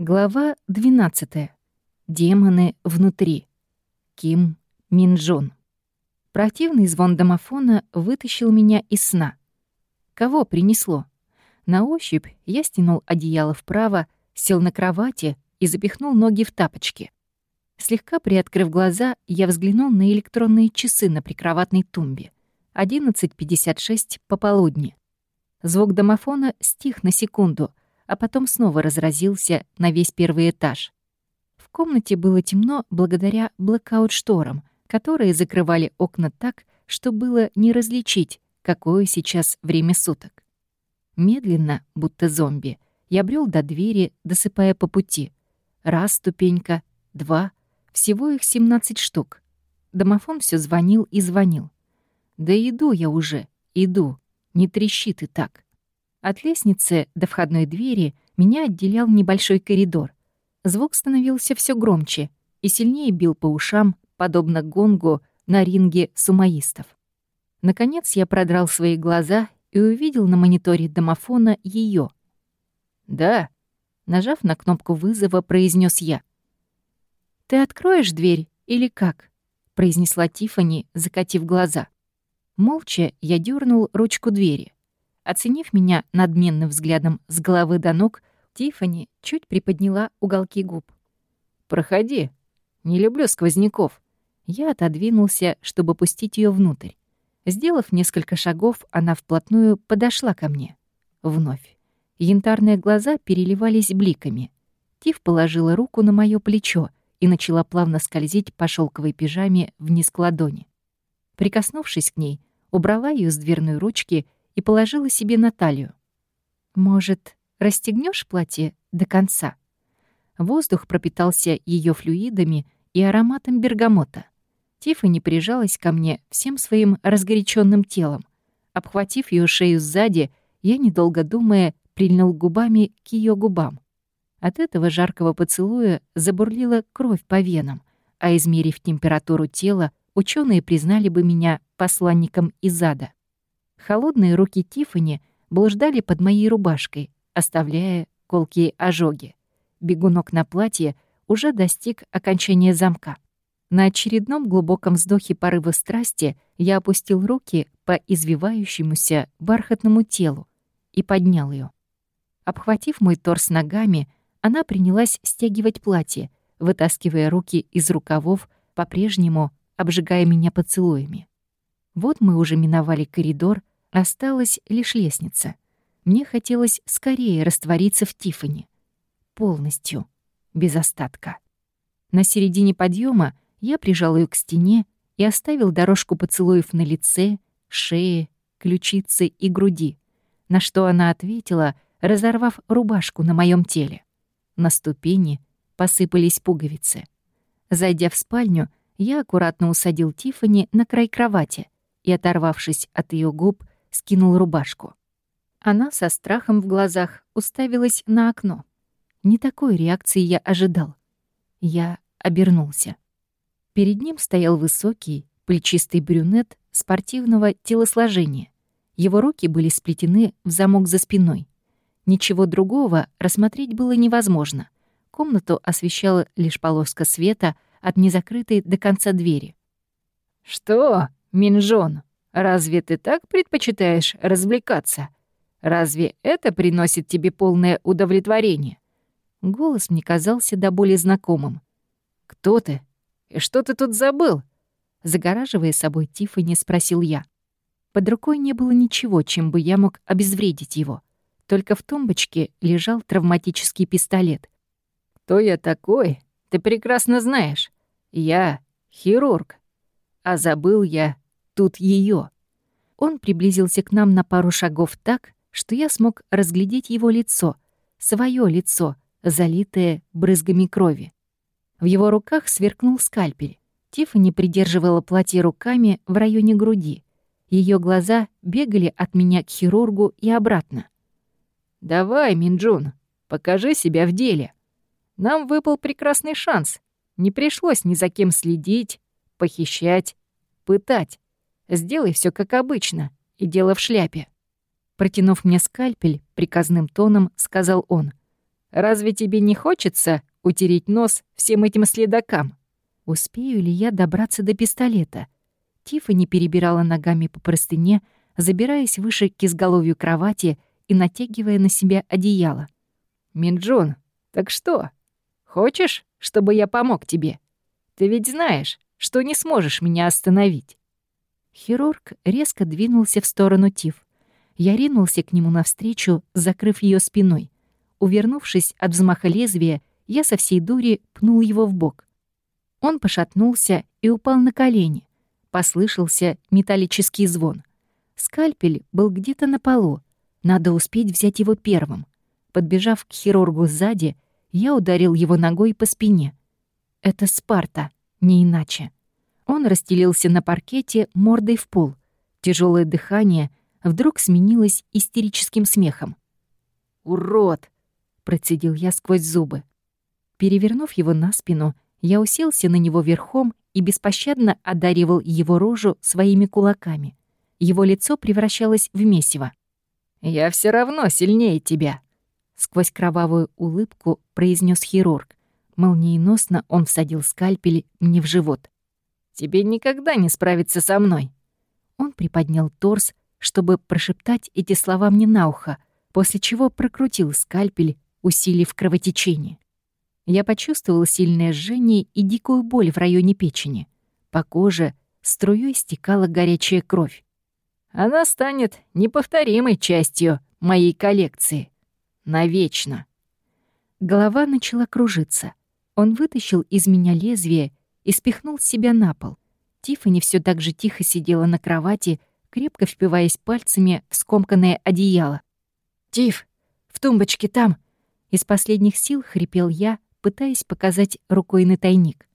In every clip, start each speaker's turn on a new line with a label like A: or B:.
A: Глава 12. Демоны внутри. Ким Минджон. Противный звон домофона вытащил меня из сна. Кого принесло? На ощупь я стянул одеяло вправо, сел на кровати и запихнул ноги в тапочки. Слегка приоткрыв глаза, я взглянул на электронные часы на прикроватной тумбе. 11.56 пополудни. Звук домофона стих на секунду — а потом снова разразился на весь первый этаж. В комнате было темно благодаря блэкаут-шторам, которые закрывали окна так, что было не различить, какое сейчас время суток. Медленно, будто зомби, я брел до двери, досыпая по пути. Раз ступенька, два, всего их 17 штук. Домофон все звонил и звонил. «Да иду я уже, иду, не трещи ты так». От лестницы до входной двери меня отделял небольшой коридор. Звук становился все громче и сильнее бил по ушам, подобно гонгу на ринге сумаистов. Наконец я продрал свои глаза и увидел на мониторе домофона ее. «Да», — нажав на кнопку вызова, произнес я. «Ты откроешь дверь или как?» — произнесла Тифани, закатив глаза. Молча я дернул ручку двери. Оценив меня надменным взглядом с головы до ног, Тифани чуть приподняла уголки губ. «Проходи. Не люблю сквозняков». Я отодвинулся, чтобы пустить ее внутрь. Сделав несколько шагов, она вплотную подошла ко мне. Вновь. Янтарные глаза переливались бликами. Тиф положила руку на моё плечо и начала плавно скользить по шелковой пижаме вниз к ладони. Прикоснувшись к ней, убрала ее с дверной ручки и положила себе на талию. «Может, расстегнешь платье до конца?» Воздух пропитался ее флюидами и ароматом бергамота. Тиффани прижалась ко мне всем своим разгоряченным телом. Обхватив ее шею сзади, я, недолго думая, прильнул губами к ее губам. От этого жаркого поцелуя забурлила кровь по венам, а измерив температуру тела, ученые признали бы меня посланником из ада. Холодные руки Тифани блуждали под моей рубашкой, оставляя колкие ожоги. Бегунок на платье уже достиг окончания замка. На очередном глубоком вздохе порыва страсти я опустил руки по извивающемуся бархатному телу и поднял ее. Обхватив мой торс ногами, она принялась стягивать платье, вытаскивая руки из рукавов, по-прежнему обжигая меня поцелуями. Вот мы уже миновали коридор, Осталась лишь лестница. Мне хотелось скорее раствориться в Тифани. Полностью, без остатка. На середине подъема я прижал ее к стене и оставил дорожку поцелуев на лице, шее, ключице и груди, на что она ответила, разорвав рубашку на моем теле. На ступени посыпались пуговицы. Зайдя в спальню, я аккуратно усадил Тифани на край кровати и, оторвавшись от ее губ, скинул рубашку. Она со страхом в глазах уставилась на окно. Не такой реакции я ожидал. Я обернулся. Перед ним стоял высокий, плечистый брюнет спортивного телосложения. Его руки были сплетены в замок за спиной. Ничего другого рассмотреть было невозможно. Комнату освещала лишь полоска света от незакрытой до конца двери. «Что, Минжон?» Разве ты так предпочитаешь развлекаться? Разве это приносит тебе полное удовлетворение?» Голос мне казался до боли знакомым. «Кто ты? И что ты тут забыл?» Загораживая собой Тиффани, спросил я. Под рукой не было ничего, чем бы я мог обезвредить его. Только в тумбочке лежал травматический пистолет. «Кто я такой? Ты прекрасно знаешь. Я хирург. А забыл я тут ее. Он приблизился к нам на пару шагов так, что я смог разглядеть его лицо, свое лицо, залитое брызгами крови. В его руках сверкнул скальпель. Тиффани придерживала платье руками в районе груди. Ее глаза бегали от меня к хирургу и обратно. «Давай, Минджун, покажи себя в деле. Нам выпал прекрасный шанс. Не пришлось ни за кем следить, похищать, пытать. Сделай все как обычно, и дело в шляпе». Протянув мне скальпель, приказным тоном сказал он. разве тебе не хочется утереть нос всем этим следакам? Успею ли я добраться до пистолета? Тиффани перебирала ногами по простыне, забираясь выше к изголовью кровати и натягивая на себя одеяло. «Минджун, так что? Хочешь, чтобы я помог тебе? Ты ведь знаешь, что не сможешь меня остановить». Хирург резко двинулся в сторону Тиф. Я ринулся к нему навстречу, закрыв ее спиной. Увернувшись от взмаха лезвия, я со всей дури пнул его в бок. Он пошатнулся и упал на колени. Послышался металлический звон. Скальпель был где-то на полу. Надо успеть взять его первым. Подбежав к хирургу сзади, я ударил его ногой по спине. Это Спарта, не иначе. Он расстелился на паркете мордой в пол. Тяжелое дыхание вдруг сменилось истерическим смехом. «Урод!» — процедил я сквозь зубы. Перевернув его на спину, я уселся на него верхом и беспощадно одаривал его рожу своими кулаками. Его лицо превращалось в месиво. «Я все равно сильнее тебя», — сквозь кровавую улыбку произнес хирург. Молниеносно он всадил скальпель мне в живот. Тебе никогда не справиться со мной». Он приподнял торс, чтобы прошептать эти слова мне на ухо, после чего прокрутил скальпель, усилив кровотечение. Я почувствовал сильное жжение и дикую боль в районе печени. По коже струей стекала горячая кровь. Она станет неповторимой частью моей коллекции. Навечно. Голова начала кружиться. Он вытащил из меня лезвие и спихнул себя на пол. Тиффани все так же тихо сидела на кровати, крепко впиваясь пальцами в скомканное одеяло. «Тиф, в тумбочке там!» Из последних сил хрипел я, пытаясь показать рукой на тайник.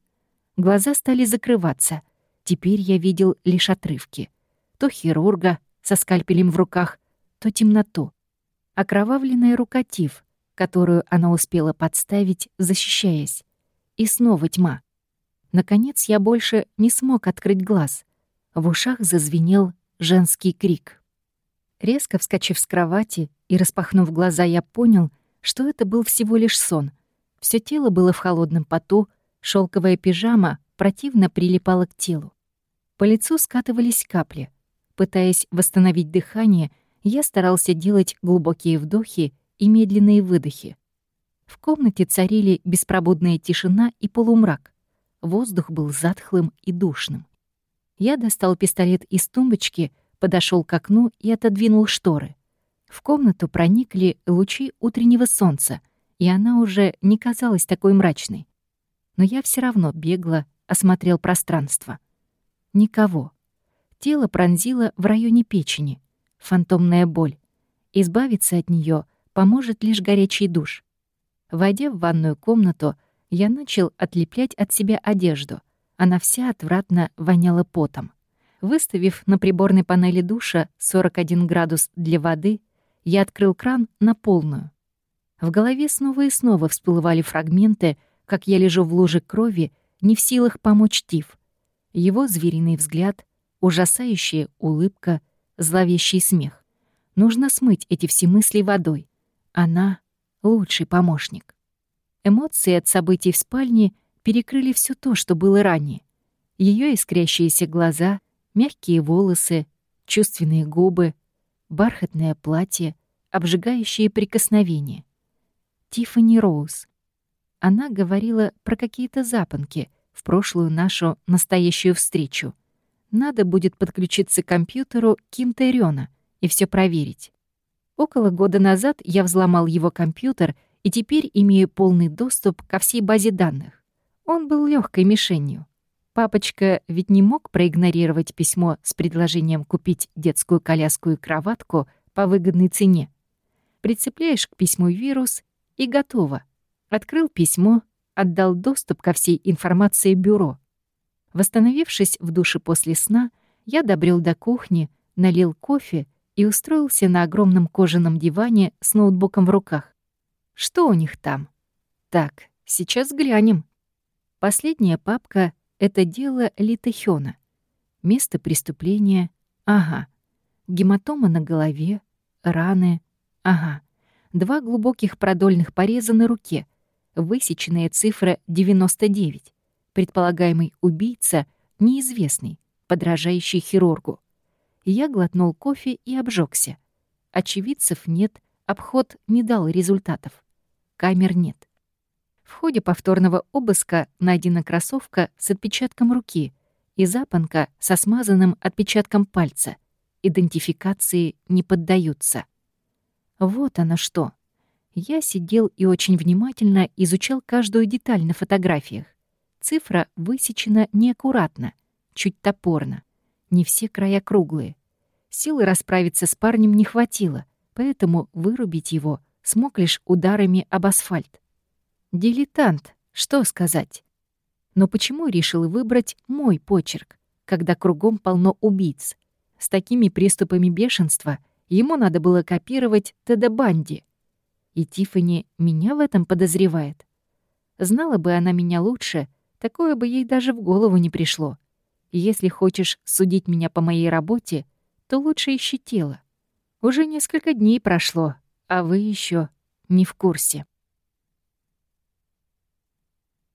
A: Глаза стали закрываться. Теперь я видел лишь отрывки. То хирурга со скальпелем в руках, то темноту. Окровавленная рука Тиф, которую она успела подставить, защищаясь. И снова тьма. Наконец я больше не смог открыть глаз. В ушах зазвенел женский крик. Резко вскочив с кровати и распахнув глаза, я понял, что это был всего лишь сон. Все тело было в холодном поту, шелковая пижама противно прилипала к телу. По лицу скатывались капли. Пытаясь восстановить дыхание, я старался делать глубокие вдохи и медленные выдохи. В комнате царили беспробудная тишина и полумрак. Воздух был затхлым и душным. Я достал пистолет из тумбочки, подошел к окну и отодвинул шторы. В комнату проникли лучи утреннего солнца, и она уже не казалась такой мрачной. Но я все равно бегло осмотрел пространство. Никого. Тело пронзило в районе печени. Фантомная боль. Избавиться от нее поможет лишь горячий душ. Войдя в ванную комнату, я начал отлеплять от себя одежду. Она вся отвратно воняла потом. Выставив на приборной панели душа 41 градус для воды, я открыл кран на полную. В голове снова и снова всплывали фрагменты, как я лежу в луже крови, не в силах помочь Тиф. Его звериный взгляд, ужасающая улыбка, зловещий смех. Нужно смыть эти все мысли водой. Она — лучший помощник. Эмоции от событий в спальне перекрыли все то, что было ранее. Ее искрящиеся глаза, мягкие волосы, чувственные губы, бархатное платье, обжигающие прикосновения. Тиффани Роуз. Она говорила про какие-то запонки в прошлую нашу настоящую встречу. Надо будет подключиться к компьютеру Ким Тайрёна и все проверить. Около года назад я взломал его компьютер — и теперь имею полный доступ ко всей базе данных. Он был легкой мишенью. Папочка ведь не мог проигнорировать письмо с предложением купить детскую коляску и кроватку по выгодной цене. Прицепляешь к письму вирус и готово. Открыл письмо, отдал доступ ко всей информации бюро. Восстановившись в душе после сна, я добрел до кухни, налил кофе и устроился на огромном кожаном диване с ноутбуком в руках. Что у них там? Так, сейчас глянем. Последняя папка — это дело Лита Хёна. Место преступления — ага. Гематома на голове, раны — ага. Два глубоких продольных пореза на руке, высеченная цифра 99. Предполагаемый убийца неизвестный, подражающий хирургу. Я глотнул кофе и обжегся. Очевидцев нет, обход не дал результатов. Камер нет. В ходе повторного обыска найдена кроссовка с отпечатком руки и запонка со смазанным отпечатком пальца. Идентификации не поддаются. Вот оно что. Я сидел и очень внимательно изучал каждую деталь на фотографиях. Цифра высечена неаккуратно, чуть топорно. Не все края круглые. Силы расправиться с парнем не хватило, поэтому вырубить его смог лишь ударами об асфальт. Дилетант, что сказать. Но почему решил выбрать мой почерк, когда кругом полно убийц? С такими приступами бешенства ему надо было копировать Теда Банди. И Тиффани меня в этом подозревает. Знала бы она меня лучше, такое бы ей даже в голову не пришло. Если хочешь судить меня по моей работе, то лучше ищи тело. Уже несколько дней прошло, а вы еще не в курсе.